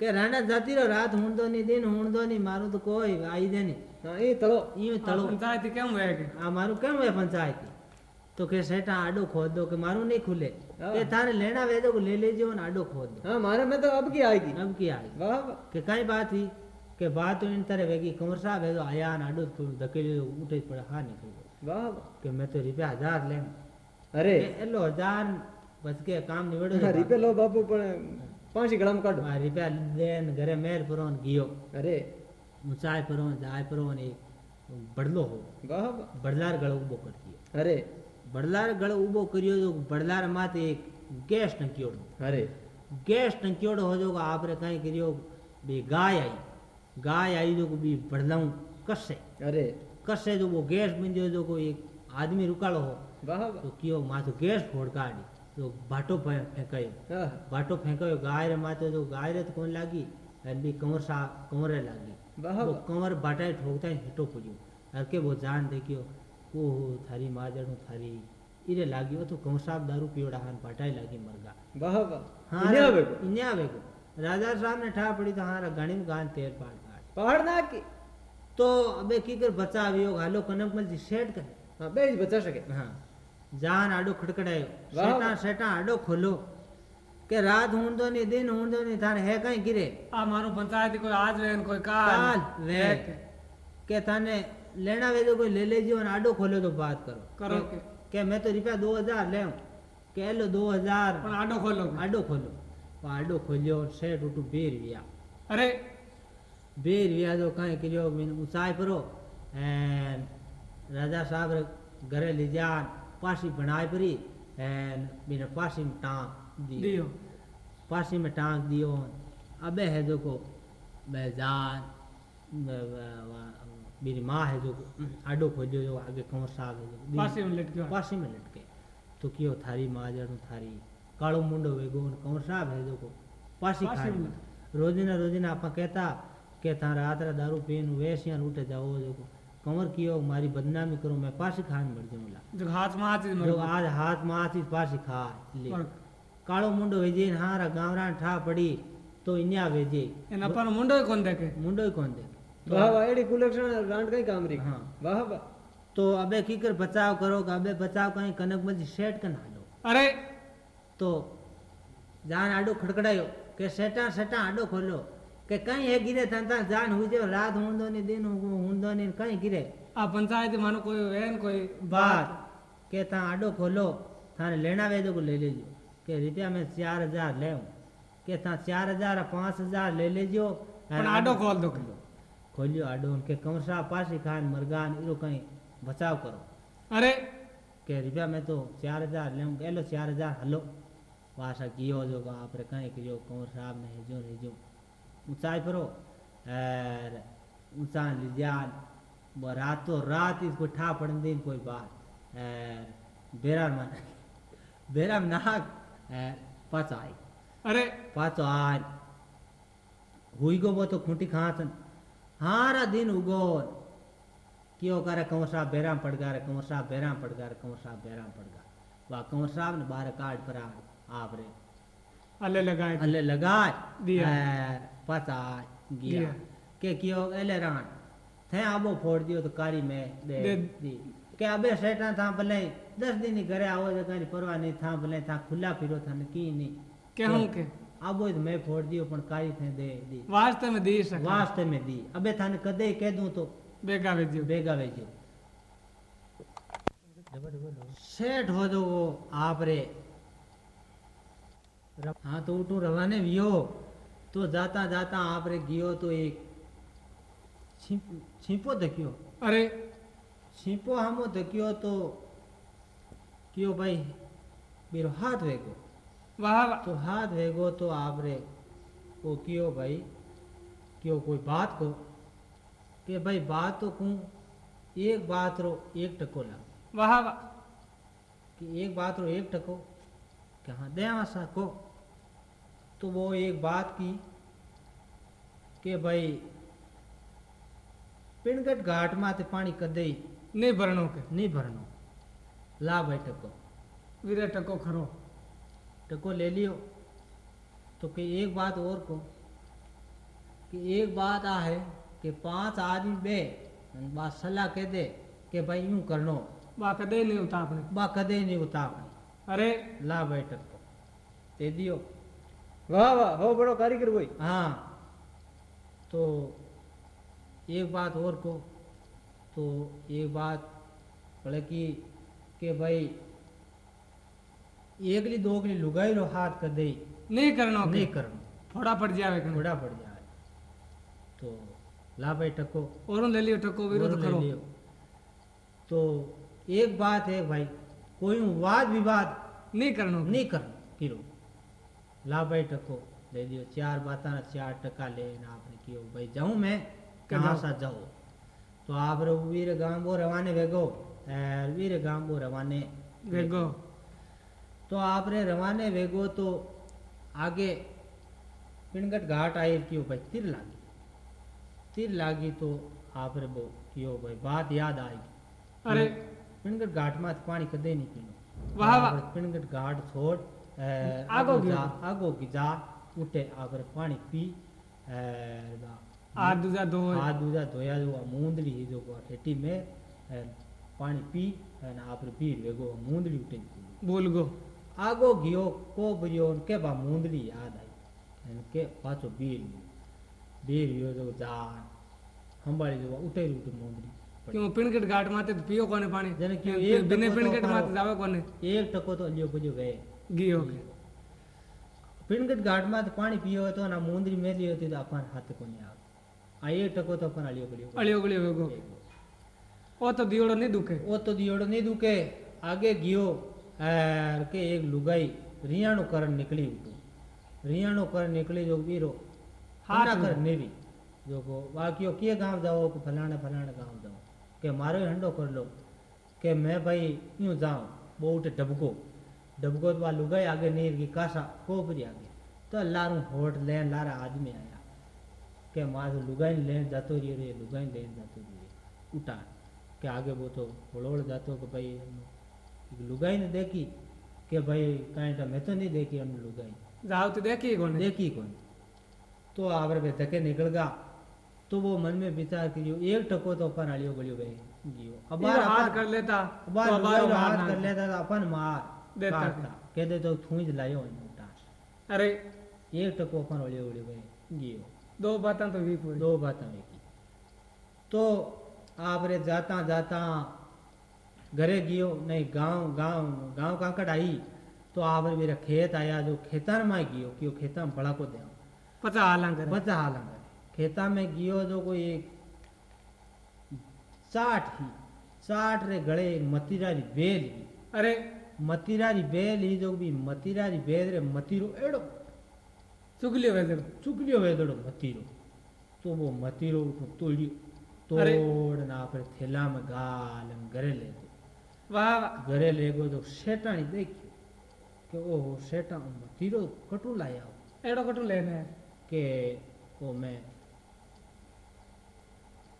કે રાણા જાતીરો રાત હુંડો ની દિન હુંડો ની મારું તો કોઈ આઈદે નહીં. એ તળો એ તળો. પંચાયતી કેમ વે આ મારું કેમ વે પંચાયતી? તો કે શેટા આડો ખોદો કે મારું નહીં ખુલે. કે તારે લેણા વેદો લે લેજો ને આડો ખોદો. હા મારે મેં તો અબકી આવી ગઈ. અબકી આવી વાહ કે કઈ બાત હી કે વાત એને તારે વેગી કમર સાહેબ એદો આયા ને આડો થોડું ધકેલી ઉઠે પડે હા નીકળી વાહ કે મેં તો રૂપિયા હજાર લેમ. અરે. એટલો હજાર વચકે કામ નીવડ્યું રીપે લો બાપુ પણ પાંચ ગળામાં કાઢો હા રીપે દેન ઘરે મેર પરો ગયો અરે ઊંચાઈ પરો જાય પરો ને બડલો હો બડલાર ગળ ઉભો કરતી અરે બડલાર ગળ ઉભો કર્યો તો બડલાર માથે એક ગેસ ટંક્યોડો અરે ગેસ ટંક્યોડો હોજો કે આપણે કઈ કર્યો બે ગાય આવી ગાય આવી જો બી બડલાઉં કસે અરે કસે જો બો ગેસ બંધ્યો જો કોઈ એક આદમી રૂકાળો હો તો કયો માથું ગેસ ફોડકાડી तो फे- फेंकायो। हाँ। भाटो फेंकायो गाय रे माथे तो गाय रे तो कोन लागी अने बी कंवर सा कंवरे लागी। वो कंवर बाटाए ठोकता हिटो पड़ियो हर के वो जान देखियो ओहो थारी माजणो थारी इरे लाग्यो तो कंवर साहब दारू पीवड़ा हान बाटाए लागी मरगा। वाह वाह। हाँ इन्हें आवे को इन्हें आवे को राजा साहब ने ठा पड़ी तो हारा गणिम गान तेर पाड़ काढ़ पहाड़ ना की? तो अबे की कर बचाव्यो हालो कनकमल जी सेट करे हाँ बेच बचा सके હા જાન આડો ખડખડાયો વાહ. શેટા શેટા આડો ખોલો કે રાત ઊંધો ની દિન ઊંધો ની થાને હે કઈ ગીરે આ મારું પંચાયત કોઈ આજ વે ને કોઈ કાલ કાલ વે હે કે. કે થાને લેણા વેદો કોઈ લે લેજો અને આડો ખોલ્યો તો વાત કરો કરો કે- કે. કે મેં તો રૂપિયા દો હજાર લેવ કે એલો દો હજાર પણ આડો ખોલો કે. આડો ખોલો પણ આડો ખોલ્યો શેઠ ઉઠું બે રૂપિયા અરે બે રૂપિયા તો કઈ કર્યો મેં ઊંચાઈ પરો એન રાજા સાહેબ રે ઘરે લઈ पासी बनाए परी एन बिना पासी में टांग दियो दियो। पासी में टांग दियो अबे है जो को बेजान मेरी माँ है जो आडो खोजो जो आगे कमर साग है पासी में लटके पासी में लटके तो क्यों थारी माँ जड़ थारी कालो मुंडो वेगो कमर साहब है जो को पासी खाए रोजीना रोजीना आपका कहता कहता रात रा दारू पीन वैसियान उठे जाओ जो को કંવર કયો મારી બદનામી કરો મેં પાછી ખાઈને મર જાઉં જો હાથમાં હાથ જ જો મરવું. આજ હાથમાં હાથી પાછી ખા લે પણ કાળો મુંડો વેજે હારા ગામરા ઠા પડી તો ઇન્યા વેજે એને અપાનો મુંડો કોણ દેખે મુંડો કોણ દે वाह वाह एडी कुलक्षण रांड कई काम री हाँ। वाह वाह તો અબે કીકર બચાવ કરો કે અબે બચાવ કઈ કનક મજી શેટ કન હાલો અરે તો જાન આડો ખડખડાયો કે સેટા સેટા આડો ખોલ્યો કે કઈ એ ગીરે થતા જાણ હુજે રાત ઊંધો ને દિન ઊંધો ને કઈ ગીરે આ પંચાયત માનો કોઈ વેન કોઈ બાત કે તા આડો ખોલો થાને લેણા વેજો કો લઈ લેજો કે રૂપિયા મેં ચાર હજાર લેવું કે તા ચાર હજાર પાંચ હજાર લઈ લેજો પણ આડો ખોલ દો કીધો ખોલ્યો આડો કે કંસા પાસી ખાન મરગાન એરો કઈ બચાવ કરો અરે કે રૂપિયા મેં તો ચાર હજાર લેવું કે લો ચાર હજાર હલો પાછા કયો જો આપણે કઈ કયો કંસાબ ને હેજો હેજો ऊंचाई परो और ऊँचा लिजान वो रातों रात इसको ठा पड़न दिन कोई बात बेरार मन बेराम नाक पाचो आई અરે पाचो आन हुई गो वो तो खूंटी खातन हारा दिन उगो क्यों करे कंवर साहब बेराम पड़ गा रे कंवर साहब बेराम पड़ गा रे कंवर साहब बेराम पड़ गा वा कंवरसाब ने बारे कार्ड पर आप रे अले लगाए अले लगाय दिया। पता गया दिया। के कियो एले राण थे आबो फोड़ दियो तो कारी में दे दे। दी के अबे सेटा था भले दस दिन ही घरे आओ तो कहीं परवाह नहीं था भले था खुला फिरो था की नहीं के हूँ के आबो तो मैं फोड़ दियो पण कारी थे दे दी वास्ते में दी सके वास्ते में दी अबे थाने कदे कह दूँ तो बेगा भेजियो बेगा वेजो सेठ हो जो आप रे हाँ तो उठू रवाने वियो जाता जाता आप रे गियो तो एक छिप- दक्यो अरे। छिपो हमो दक्यो तो कियो भाई मेरो हाथ वेगो। वाह तो हाथ वेगो तो आप रे वो कियो भाई कियो कोई बात को कि भाई बात तो कहूँ एक बात रो एक टको ला वाह वाह। कि एक बात रो एक टको कि हाँ दे आशा को। तो वो एक बात की कि भाई पिणगट घाट माथे पानी कदे नहीं भरणो के। नहीं भरनो ला भाई टको। वीरे टको खरो। टको ले लियो। तो कि एक बात और को कि एक बात आ है कि पाँच आदमी बे बात सलाह कह दे कि भाई यूँ करनो। बा कदे नहीं होता आपने बा कदे नहीं उतावनी अरे। ला भाई टको। दे दियो। वाह वाह हो बड़ो कारीगर भाई हाँ तो एक बात और को तो एक बात बोले कि कि भाई एकली दोगली लुगाई रो हाथ कर दे। नहीं करना नहीं करनो। थोड़ा पड़ जावे कने बड़ा पड़ जाए। तो ला भाई टको। और ले लियो टको वीरो और तो ले लियो। तो एक बात है भाई कोई वाद विवाद नहीं करना नहीं करना। किरो ला भाई टको दे दियो चार बाता चार टका ले आपने कियो भाई जाऊँ मैं कहाँ। सा जाऊँ तो आप रो वीर गाँव वो रवाने वेगो वीर गाँव वो रवाने वेगो तो आप रे रवाने वेगो तो आगे पिणगट घाट आए क्यों भाई तिर लागी तिर लागी तो आप रे वो क्यों भाई बात याद आएगी अरे पिणगट घाट में पानी कदे नहीं पीनो वाह, वाह। आप पिणगट घाट छोड़ ए, आगो आगो गयो। जा आगो की जा उठे आप रे पानी पी ए, बा- हाथ दूजा दो हाथ दूजा धोया जो मूंदड़ी है जो हेटी में ए, पानी पी અને આપણે પી વેગો મૂંદડી ઉઠી बोल गो આગો ગયો કોબર્યો ને કે બા મૂંદડી યાદ આવી અને કે પાછો બીર ગયો બીર ગયો તો જાન સંભાળી જો ઉઠેરી ઉઠી મૂંદડી क्यों पिनकट घाट माते तो पियो कोने पानी जने क्यों एक बिने टको तो पिनकट खाओ। माते जावे कोने એક ટકો તો લ્યો બધો ગયો કે પીણગત ઘાટમાં પાણી પીયો હતો અને આ મોંદરી મેલી હતી તો આ પણ હાથ કોની આવે આ એ ટકો તો પણ અળિયો ગળ્યો અળિયો ગળ્યો ગયો ઓ તો દિયોડો નહીં દુખે ઓ તો દિયોડો નહીં દુખે આગે ગયો કે એક લુગાઈ રિયાણું કરણ નીકળી ઉઠું રિયાણું કરણ નીકળી જો વીરો હારા કર નેવી જોકો વાક્યો કે ગામ જાઓ કે ફલાણે ફલાણે ગામ જાઓ કે મારો હંડો કરી લો કે મેં ભાઈ યું જાઉં બહુ ઢબકો भाई यूँ जाऊँ बहुत डबको डबको तो वा लुगाई आगे नीर की कासा कोपरी आगे तो लारू होट लेन लारा आदमी आया। के मार लुगाई लेन जातो रही रे लुगाई लेन जातो रही उठा के आगे वो तो होड़ोड़ जातो कि भाई लुगाई ने देखी के भाई कहीं तो मैं तो नहीं देखी हमने लुगाई जाओ तो देखी कोने देखी कौन तो आवर पे धके निकल गया तो वो मन में विचार करियो एक टको तो अपन आलियो गलियो भाई गियो अब ये हाथ कर लेता अबार तो अबारो हाथ कर। लेता तो अपन मार। तो टको अपन आलियो गलियो भाई गियो दो बातें तो भी पूरी दो बातें की तो आप रे जाता जाता घरे गियो नहीं गाँव गाँव गाँव काकड़ आई तो आप रे मेरा खेत आया जो खेतर में गियो क्यों खेता में बड़ा को दे पचा खेता में गियो जो कोई एक चाट ही चाट रे गळे एक मतीरा बेल ही अरे ಮತಿರಾರಿ ಬೇಲ್ ಈಜೋಗಿ ಮತಿರಾರಿ ಬೇದ್ರೆ ಮತಿರು ಎಡೋ ચૂકલ્યો વેદડો ચૂકલ્યો વેદડો મતીરો તો બહુ મતીરો તોડ્યો તોડને આપણે થેલામાં ગાલ ઘરે લેતો વાહ ઘરે લેગો તો શેટાણી દેખ્યો કે ઓહો શેટા મતીરો કટુ લાય આવો એડો કટુ લેને કે ઓ મેં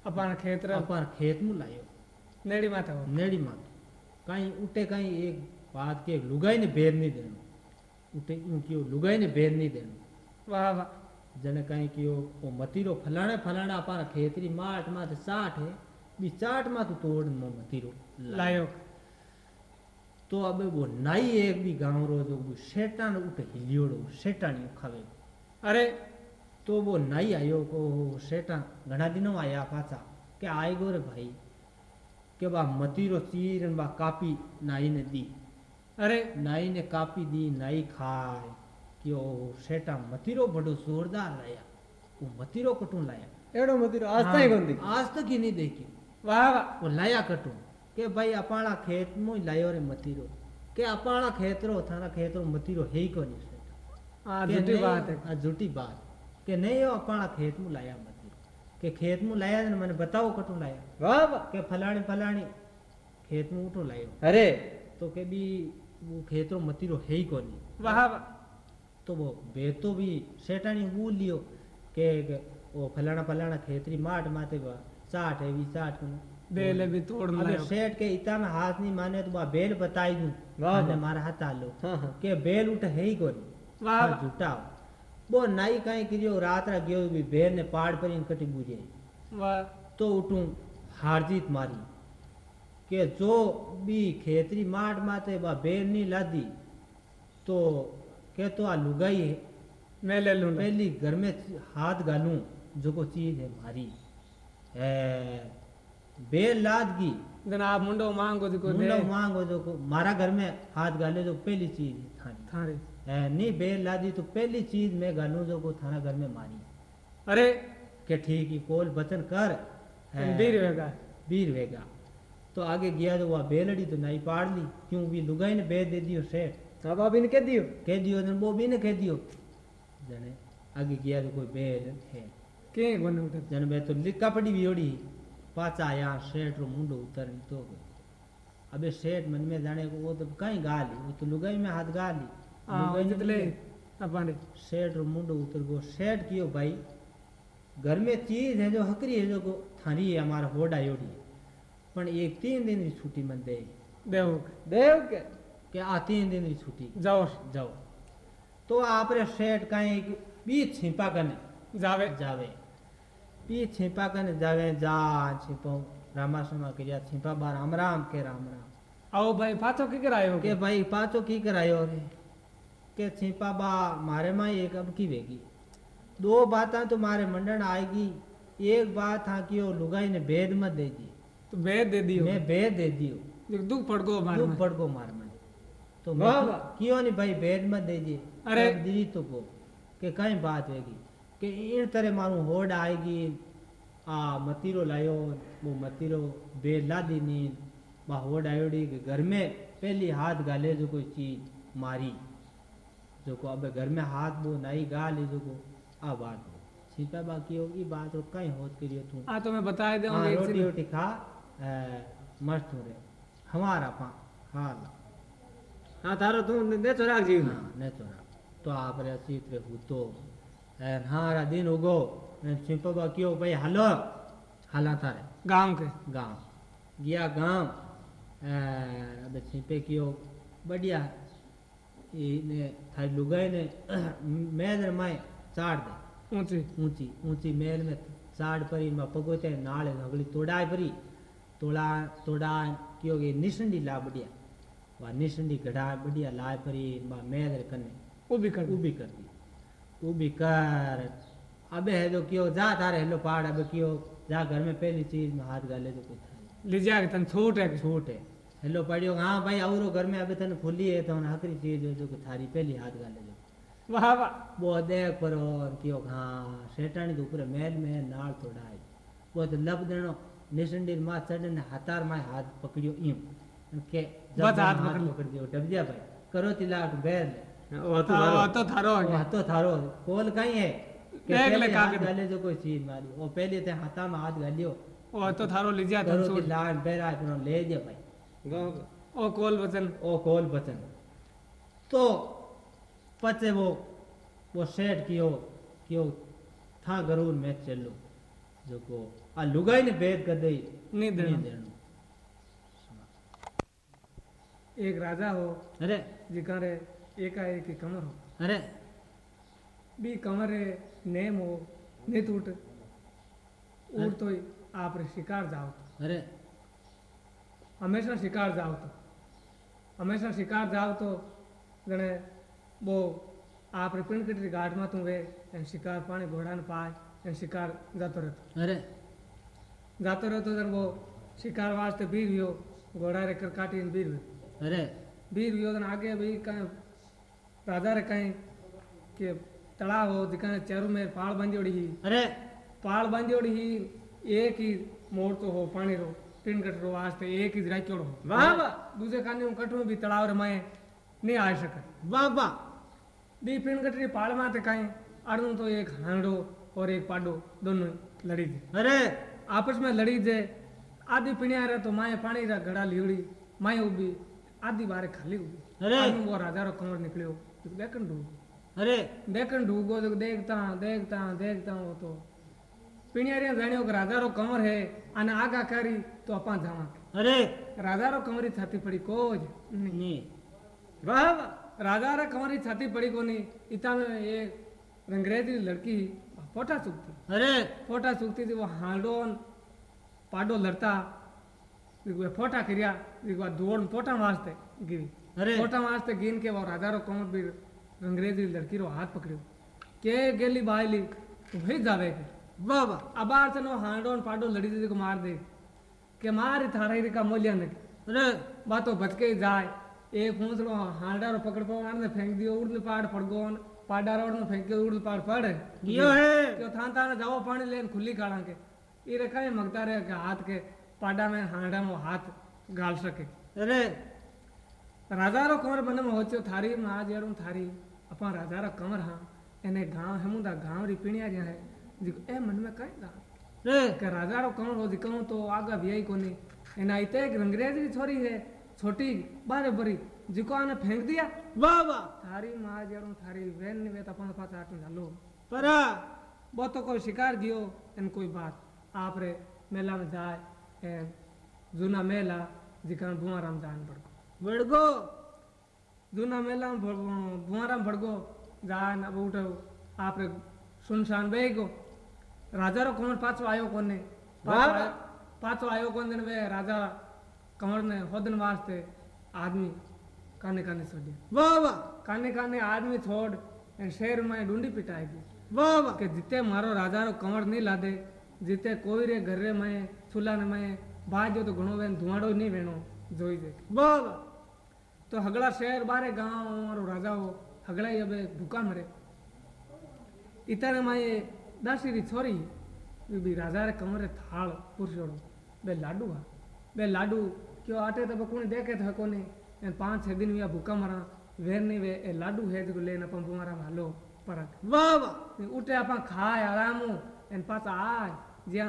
અપાણ ખેતર અપાણ ખેતનું લાયો નેડી માથે નેડી માથે કાંઈ ઉટે કાંઈ એક बात के लुगाई ने भेद नहीं देनो। उठे यूँ कियो लुगाई ने भेद नहीं देनो। वाह वाह। जने कहीं कियो ओ मतीरो फलाणे फलाणे अपार खेतरी माट माथ चाट है। बी चाट माथ तोड़ मो मतीरो लायो। तो अब वो नाई एक भी गाँव रो जो वो शेटान उठ हिलियोड़ो शेटानी खावे अरे। तो वो नाई आयो को शेटा घना दिनों आया पाछा के आए गो रे भाई। के बा मतीरो न बा कापी नाई ने दी। अरे नाई ने कापी दी नाई खाए कि ओ शेटा मतीरो बड़ो जोरदार लाया वो मतीरो कटू लाया एड़ो मतीरो आज ताईं कोन थी आज तक ही नहीं देखी वाह वाह वो लाया कटू के भाई अपाणा खेत में लायो रे मतीरो के अपाणा खेतरो थारा खेतरो मतीरो है ही कोनी हाँ झूठी बात है हाँ, झूठी बात के नहीं हो अपाणा खेत में लाया मतीरो के खेत में लाया ने मैंने बताओ कटू लाया वाह वाह के फलाणी फलाणी खेत में उठो लायो अरे तो के भी वो खेतरो मतीरो है ही कोनी। वाह तो वो बे तो भी सेठानी वो लियो के वो फलाना फलाना खेतरी माट माते बा चाट है भी कनो। बेले भी तोड़ लायो। सेठ के इता में हाथ नहीं माने तो बा बेल बताई दूँ वाह। मारा हाथ आलो। हाँ हाँ। के बेल उठ है ही कोनी। वाह हाँ, झूठा वो नाई काई करियो रात रा गयो भी बेल ने पाड़ पर इन कटी वाह। तो उठूं हार मारी। के जो भी खेतरी माट माते बा बेल नहीं लादी तो के तो आ लुगाई है मैं ले लूँ पहली घर में हाथ गालूं जो को चीज़ है मारी बेल लादगी जनाब मुंडो मांगो जी को मुंडो मांगो जो को मारा घर में हाथ गाले जो पहली चीज़ है थानी थारे नहीं बेल लादी तो पहली चीज़ मैं गालूं जो को थाना घर में मारी अरे के ठीक ही कोल बचन कर बीर वेगा बीर वेगा तो आगे गया तो वह बेलड़ी तो नहीं पाड़ ली। क्यों? भी लुगाई ने बेच दे दियो सेठ अब आप इनके दियो। कह दियो ने वो भी ने कह दियो। जने आगे गया तो कोई बेल है। के कोने उठे जन मैं तो लिखा पड़ी वियोड़ी पाचा आया सेठ रो मुंडो उतर तो अबे सेठ मन में जाने को वो तो कहीं गा ली वो तो लुगाई में हाथ गा ली हाँ लुगाई जितले बोले, सेठ रो मुंडो उतर गो सेठ कियो भाई घर में चीज़ है जो हकरी है जो को थारी है हमारा होड़ा योड़ी एक तीन दिन की छुट्टी मन दे देव देव के કે આ तीन दिन की छुट्टी जाओ जाओ તો આપણે શેઠ કાંઈ બી છીપા કને जावे જાવે બી છીપા કને જાવે जा છીપો રામાસમા કર્યા છીપા બા રામ રામ કે રામ રામ आओ भाई पाछो की करायो કે ભાઈ પાછો કી કરાયો રે કે છીપા બા મારે માં એક अब की वेगी दो बातें तो मारे मंडन आएगी एक बात हाँ कि वो लुगाई ने भेद मत दे दी तो दे दे तो मैं। क्यों नहीं भाई भेद मत दीजिए अरे। दिली तो को के कई बात होगी? कि इन तरह मारू होड़ आएगी आ मतीरो लायो वो मतीरो बेल ला दी नींद बा होड़ आयोड़ी के घर में पहली हाथ गाले जो कोई चीज़ मारी। जो को अब घर में हाथ वो नहीं गा ली जो को आ बात हो। सीता बाकी होगी बात हो कहीं होत करियो तू। हाँ तो मैं बता दे रोटी रोटी खा ए, मस्त हो रहे हमारा पा हाल હા તારો તું દે તો રાખ જીવ હા, ને તો રાખ. તો આપણે ચિત્ર હૂતો એ હારા દિન ઉગો ને છીપવા કયો ભાઈ હાલો હાલા તારે गांव के ગામ ગયા ગામ એ, હવે છીપે કયો બઢિયા એને થારી લુગાઈને મેદર માય ચાડ દે ऊंची ऊंची ऊंची मेल में साड़ परी में पगोते नाले अगली तोड़ाए परी तोड़ा तोड़ा क्यों ये निशंडी ला बढ़िया। वह निशंडी गढ़ा बढ़िया लाए परी बा मेदर कने वो भी कर उबी कर दी। उबी कर। अबे है जो क्यों जा तारे हेलो पहाड़ अबे क्यों जा घर में पहली चीज़ में हाथ गाले तो कुछ है ले जा के तन छूट है। छूट है। हेलो पढ़ियो हाँ भाई औरो घर में अबे तने खुली है तो हकरी चीज़ जो कि थारी पहली हाथ गाले जो। वाह वाह। वो देख पर और कियो हाँ शेटाणी तो ऊपर महल में नाल तोड़ाई वो तो लब देनो। निसंडीर मां चढ़ने हाथार मां हाथ पकड़ियो ईम के जब बस हाथ हाथ पकड़ लो। पकड़ दियो डब जा भाई करो तिलाक बैर ઓ તો हाँ, તારો तो थारो हो वो गया हाथो थारो कोल कहीं है कि देख ले पहले का हाथ के- डाले जो कोई चीज मारी वो पहले ते हाथा में हाथ गालियो वो तो थारो ले जा तन करो छूट तिलाक बैर आ फिर ले जा भाई ગામ ओ कोल वचन ओ कोल बचन तो पचे वो वो सेठ कियो कियो था गरूर में चलो जो को आ लुगाई ने भेद कर दई नहीं देना देनो एक राजा हो अरे जिका रे एकाएक की कमर हो अरे बी कमर नेम हो नित उठ उठ तो आप शिकार जाओ अरे हमेशा शिकार जाओ तो हमेशा शिकार जाओ तो जने वो आप पिंड कटरी घाट में तू वे शिकार पानी घोड़ा ने पाए शिकार जातो रहतो अरे जातो रहतो जन वो शिकार वास्ते बीर भी हो घोड़ा रे कर काटी बीर वियो अरे बीर वियो जन आगे भी कहीं राजा रे कहीं के तलाव हो जिका चारों में पाल बांधियोड़ी ही अरे पाल बांधियोड़ी ही एक ही मोड़ तो हो पानी रो तीन कटरो वास्ते एक ही राख्योड़ो हो वाह वाह दूसरे काने हूँ कटरू भी तलाव रे माए नहीं आ सके वाह वाह दी पिंड कटरी पाल माते कहीं अड़ू तो एक हांडो और एक पाडो दोनों लड़ी थी अरे आपस में लड़ी जे। आधी पिणिया रहे तो माए पानी रा घड़ा लियोड़ी माए उबी आधी बारे खाली उबी अरे। वो राजा रो कंवर निकलियो तो देखन ढूंढ अरे। देखन ढूंढो तो देखता देखता देखता वो तो। पिणिया रे जानियो कि राजा रो कंवर है अने आगा करी तो अपा जावा। अरे। राजा रो कंवरी छाती पड़ी कोज नहीं वाह राजा रे कंवरी छाती पड़ी कोनी। इता में एक रंगरेजी लड़की पोटा चुकती अरे फोटा चुकती थी वो हांडो न पाडो लड़ता फोटा करिया वे दौड़ पोटा वास्ते गिरी अरे पोटा वास्ते गिन के वो राजा रो कमर भी अंग्रेज़ी लड़की रो हाथ पकड़ियो के गेली बायली तो भाई जावे के वाह वाह अबार से नो हांडो न पाडो लड़ी दीदी को मार दे के मारी थारा रे का मूल्य न अरे बातो बच एक रो पाड़ रोड ने फेंक दियो उड़ने पाड़ यो है त्यो थान थान जाओ पानी लेन खुली काढ़ा के ये रे कहीं मगता रहे के हाथ के पाडा में हांडा में हाथ गाल सके अरे राजा रो कमर बने में होचो थारी में आज यारू थारी अपन राजा रो कमर हाँ एने गाँव हेमुदा गाँव री पीणिया जे है जिको ए मन में कहीं दा अरे के राजा रो कमर हो जिकऊं तो आगा भी कोनी एना इते एक अंग्रेज़ी की छोरी है छोटी बारे बरी जिको आने फेंक दिया। वाह वाह। थारी माँ जड़ू थारी वेन ने वे अपन पास आटू डालो। परा वो तो कोई शिकार गयो एन कोई बात। आप रे मेला में जाए जूना मेला जिका बुआराम जान पड़को बड़गो। जूना मेला में भड़- बुआराम भड़को जान अब उठो। आप रे सुनसान बे गो। राजा रो कमर पाछो आयो कोने। पाछो आयो कोने वे राजा कमर ने होदन वास्ते आदमी। काने काने छोड़े वाह वाह, काने काने आदमी छोड़ एन शेर में डूंडी पिटाएगी। वाह वाह। के जिते मारो राजा रो कंवर नहीं लादे, जिते कोई रे घरे में चूलन में भाजो तो घणो वेन, धुआड़ो नहीं वेणो, जोई दे। वाह वाह। तो हगड़ा शहर बारे गाँव मारो राजा हो हगड़ा ही अबे भूखा मरे। इतने में दासी री छोरी भी राजा रे कमरे थाल पुरसोड़ो बे लाडू हा बे लाडू क्यों आटे तो कोने देखे तो था कोने। पाँच छह दिन में भूखा मरा वेर नहीं वे ए लाडू है जो लेना पंप मारा भालो पर वाह वाह। उठे अपन खाए आराम एन पास आए जिया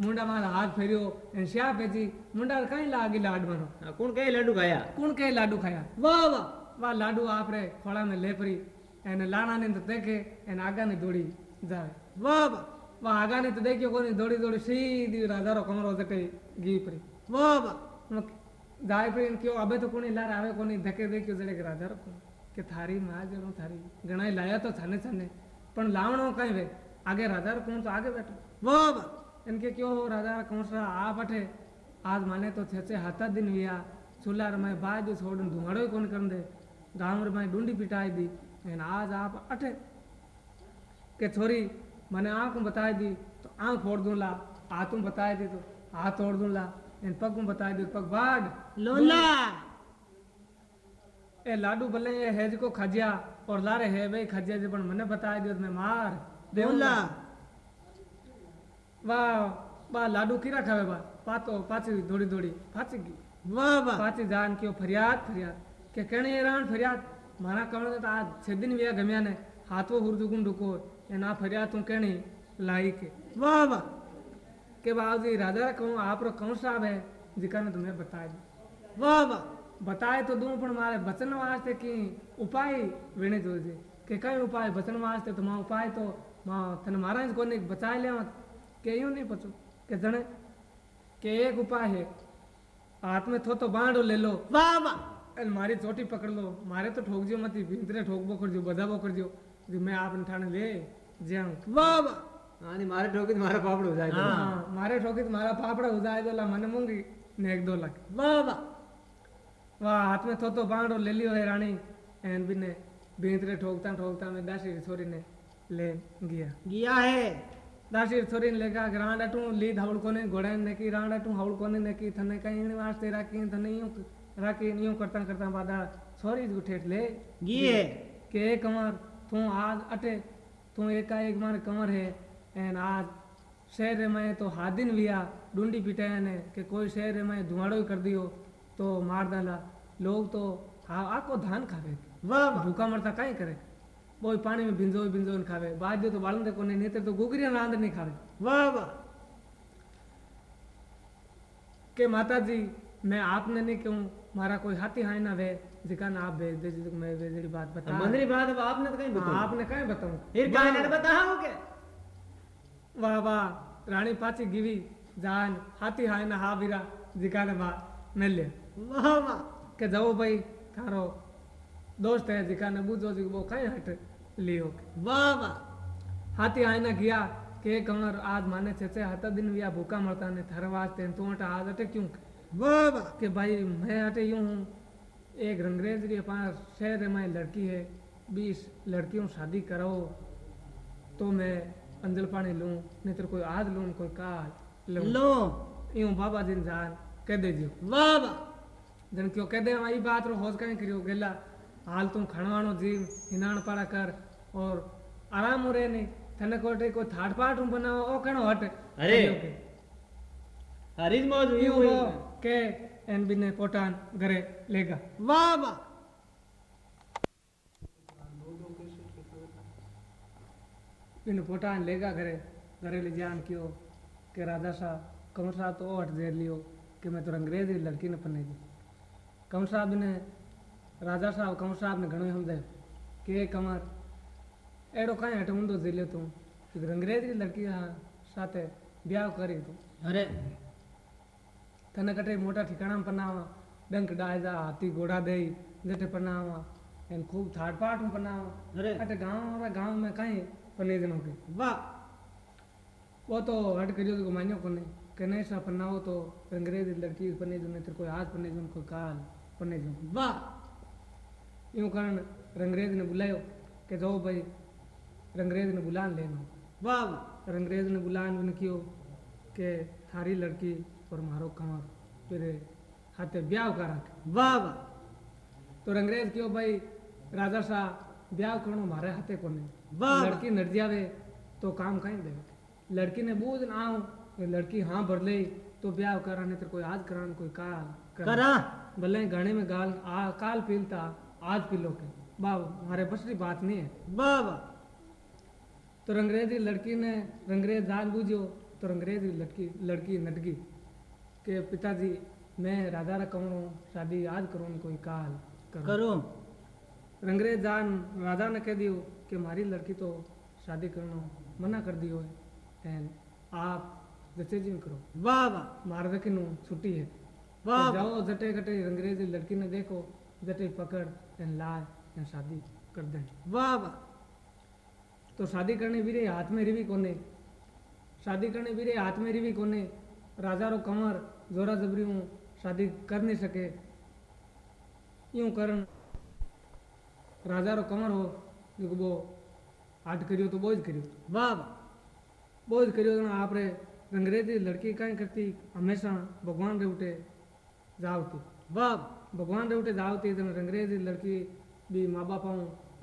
मुंडा मारा हाथ फेरियो एन श्या भेजी मुंडा कई लागी लाड मरो कौन कई लाडू खाया? कौन कई लाडू खाया? वाह वाह। वाह लाडू आप रे खोला में लेपरी एन लाना ने तो देखे एन आगा ने दौड़ी जाए। वाह वाह। वाह आगा ने तो देखियो कोनी दौड़ी दौड़ी सीधी राजा रो कमरो जटे गी परी। वाह वाह। જાય પરી એને કયો અબે તો કોની લાર આવે કોની ધકે દેખ્યો જડે કે રાધારો કોણ કે થારી માં જણો થારી ગણાય લાયા તો છાને છાને પણ લાવણો કઈ વે આગે રાધારો કોણ તો આગે બેઠો वाह वाह इनके क्यों हो राजा कंसरा आ बटे आज माने तो छे छे हाथा दिन विया चूल्हा में बाज छोड़न धुआड़ो कौन कर दे गांव में डूंडी पिटाई दी एन आज आप अठे के छोरी मैंने आंख बताई दी तो आंख फोड़ दूंला हाथों बताई दी तो हाथ तोड़ दूंला इन इन पग में बताए दे पग भाग। लोला। ए लाडू बले ये हेज को खजिया और लारे है वे खजिया जे पण मने बताए दे मैं मार। देला वाह बा लाडू किरा खावे बा। पातो पाची दोड़ी दोड़ी पाची की वाह वाह। पाची जान क्यों फरियाद फरियाद। के कहने रान फरियाद? मारा कमरे तो आज छह दिन भी आ गमिया ने हाथों हुर्दुगुन रुको ये ना फरियाद तू कहने लाई के वाह वाह। के बाबू जी राजा कहूँ आप कौन साहब है जिका ने तुम्हें बताया वाह वाह। बताए तो दूँ पर मारे बचन वास्ते की उपाय विणे जो जे। के कई उपाय बचन वास्ते तो माँ उपाय तो माँ तन मारा को बचा ले के यूँ नहीं पचो के जने के एक उपाय है? हाथ में थो तो बांडो ले लो। वाह वाह। मारी चोटी पकड़ लो। मारे तो ठोक जियो मत भीतरे ठोकबो कर दियो बजाबो कर दियो मैं आपने ठाणे ले जाऊँ। वाह वाह। हाँ।, हाँ मारे ठोके तो तुम्हारा पापड़ हो जाए हाँ। मारे ठोके तुम्हारा पापड़ हो जाए तो ला मन मूँगी ने एक दो लाख वाह वाह। वाह हाथ में थोतो बांडो ले लियो है रानी। एन भी ने बीतरे ठोकता ठोकता में दासी छोरी ने ले गया। गया है। दासी छोरी ने लेगा रांड अटू ली धावड़ कोने घोड़ा ने की रांड अटू हावड़ कोने ने की थने कहीं इन वास्ते राखी थने यूँ राखी यूँ करता करता बादा छोरी जो ठेठ ले गई है। के कमर तू आज अटे तू एकाएक मार कमर है। એન આજ શહેર में तो हादिन विया डूंडी पिटाया ने कि कोई शहर में धुआड़ो ही कर दियो तो मार डाला लोग तो हाँ आको धान खावे વાહ વાહ भूखा मरता काई करे बोई पानी में भिंजो भिंजो खावे बाद जो तो बालन को नहीं तो गुगरिया रांद नहीं खावे વાહ વાહ કે માતાજી मैं आपने नहीं कहूँ मारा कोई हाथी हाय ना वे जिका ना आप भेज दे जिसको मैं वे जेडी बात बता મંદરી બાત હવે આપને તો કઈ हाँ, બતાવું आपने कहीं बताऊं હીર કાંઈ ને બતાવો કે वाह वाह रानी पाची गिवी जान हाथी हाय ना हा बिरा जिका ने वाह मिल वाह। वाह के जाओ भाई थारो दोस्त है जिका ने बुझो जी वो कहीं हट लियो। वाह वाह। हाथी हाय ना किया के कंवर आज माने छे छे हत दिन विया भूखा मरता ने थर वास ते तू आज अटे क्यों? वाह वाह। के भाई मैं हटे यूँ हूँ एक रंगरेज के पास शहर में लड़की है बीस लड़कियों शादी कराओ तो मैं अंजल पानी लूँ नहीं तो कोई आद लूँ कोई काल लूँ। लो। यूँ बाबा दिन जान कह दे दियो बाबा। जन क्यों कह दे हमारी बात रो होश कहीं करियो गेला हाल तुम खणवाणो जीव हिनाण पाड़ा कर और आराम हो रहे नहीं थने कोटे को थाट पाट हूँ बनाओ ओ कणो हट। अरे। हरीज मौज हुई के एन बिन पोटान घरे लेगा वाह वाह बिने पोटान लेगा घरे घरे ले जान क्यों के राजा साहब कमर साहब तो ओट जेर लियो कि मैं तो अंग्रेज़ी लड़की ने पने दी। कमर साहब ने राजा साहब कमर साहब ने घणो समझायो के कमर एड़ो काई हट ऊंधो झेलियो तू कि अंग्रेज़ी लड़की हा साथे ब्याह करी तू। અરે तने कटे मोटा ठिकाना में पनावा डंक डायजा हाथी घोड़ा दे जटे पनावा एन खूब थाट पाट में पनावा अरे। अटे गाँव और गाँव में काई पन्ने दिन हो गए वाह वो तो हट करियो तो मान्यो को नहीं कहने कने पन्ना हो तो अंग्रेज़ लड़की पन्ने दिन नहीं कोई आज पन्ने दिन कोई काल पन्ने दिन वाह यूँ कारण रंगरेज ने बुलायो के जाओ भाई रंगरेज ने बुलान लेना वाह रंगरेज ने बुलान बन कियो के थारी लड़की और मारो कमर फिर हाथे ब्याह कर करा वाह वाह तो रंगरेज कियो भाई राजा साहब ब्याह करो मारे हाथे कोने वाह। लड़की नट जावे तो काम कहीं दे लड़की ने बूझ ना आऊं ये लड़की हाँ भर ले तो ब्याह करा नहीं तो कोई आज करा कोई काल કરા भले गाने में गाल आ काल पीलता आज पी लो के बाब हमारे बस की बात नहीं है વાહ વાહ तो रंगरेजी लड़की ने रंगरेज जान बूझो तो रंगरेजी लड़की लड़की नटगी के पिताजी मैं राजा रा कहूँ शादी आज करूँ कोई काल करूं। કરું रंगरेज जान राजा ने कह दियो कि हमारी लड़की तो शादी करना मना कर दी हो आप डिसीज़न करो। वाह वाह। मारद के नो छुट्टी है। वाह तो जाओ जटे घटे अंग्रेज़ी लड़की ने देखो जटे पकड़ एंड ला एंड शादी कर दे वाह वाह। तो शादी करने भी रे हाथ मेरी भी कोने। शादी करने भी रे हाथ मेरी भी कोने। राजा रो कमर जोरा जबरी हूँ शादी कर नहीं सके। यूँ करण। राजा रो कमर हो जो वो हाट करियो तो बोझ करियो વાહ વાહ बोझ करियो तो आपरे अंग्रेजी लड़की काई करती हमेशा भगवान रे उठे जावती વાહ भगवान रे उठे जावती तो अंग्रेजी लड़की भी माँ बाप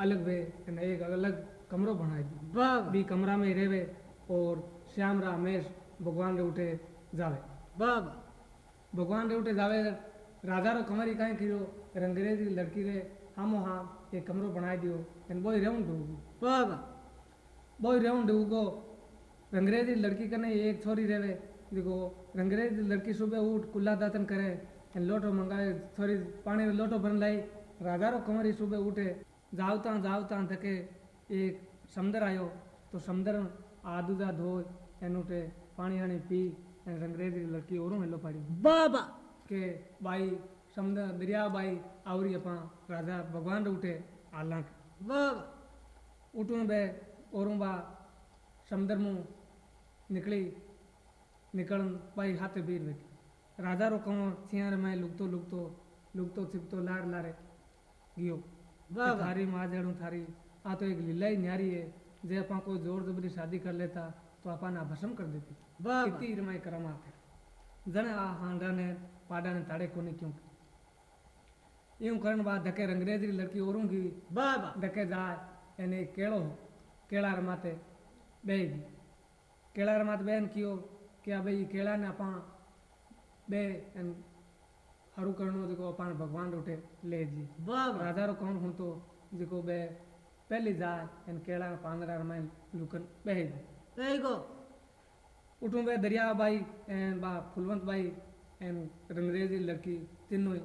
अलग वे एने एक अलग कमरो बनाई दी વાહ વાહ भी कमरा में रेवे और श्याम रा हमेश भगवान रे उठे जावे વાહ વાહ भगवान रे उठे जावे राजा रो कमरी काई कियो अंग्रेजी लड़की रे हामो हाम एक कमरो बनाई दियो and boy round hogo baba. Boy round hogo Rangrez लड़की कने एक छोरी रहे देखो रंगरेज लड़की सुबह उठ कुल्ला दातन करे एन लोटो मंगाए छोरी पानी में लोटो भरन लाई राजा रो कंवरी सुबह उठे जावता जावता थके एक समंदर आयो तो समंदर आदुदा धो एन उठे पानी हानी पी एन रंगरेज लड़की और हेलो पाड़ी बाबा के भाई समंदर दरिया भाई आवरी अपा राजा भगवान उठे आलंक वाह उठूं बे ओरूं बा समुद्र मुं निकली निकलन बाई हाथे बीर वेठी राजा रो कंवर थियार में लुकतो लुकतो लुकतो छिपतो लार लारे गियो। वाह, थारी माँ जड़ू थारी आ तो एक लीला ही न्यारी है। जे अपा कोई ज़ोर जबरी शादी कर लेता तो अपा ना भस्म कर देती। वाह कितनी रमाई करामात है जने आ हांडा ने पाडा ने ताड़े कोनी क्यों? यूँ करण बाद धके रंगरेजरी लड़की औरों की धके जाए यानी केड़ो केड़ा रे माते बेगी केड़ा रे माते बहन कियो कि अब भाई केड़ा ने अपा बे एन हरु करणो देखो अपन भगवान रोटे ले जी। राजा रो कौन हूँ तो देखो बे पहले जाए एन केड़ा रे पांगरा रे लुकन बेगी बेगो उठूं बे दरिया बाई एन बा फुलवंत बाई एन रंगरेजरी लड़की तीनों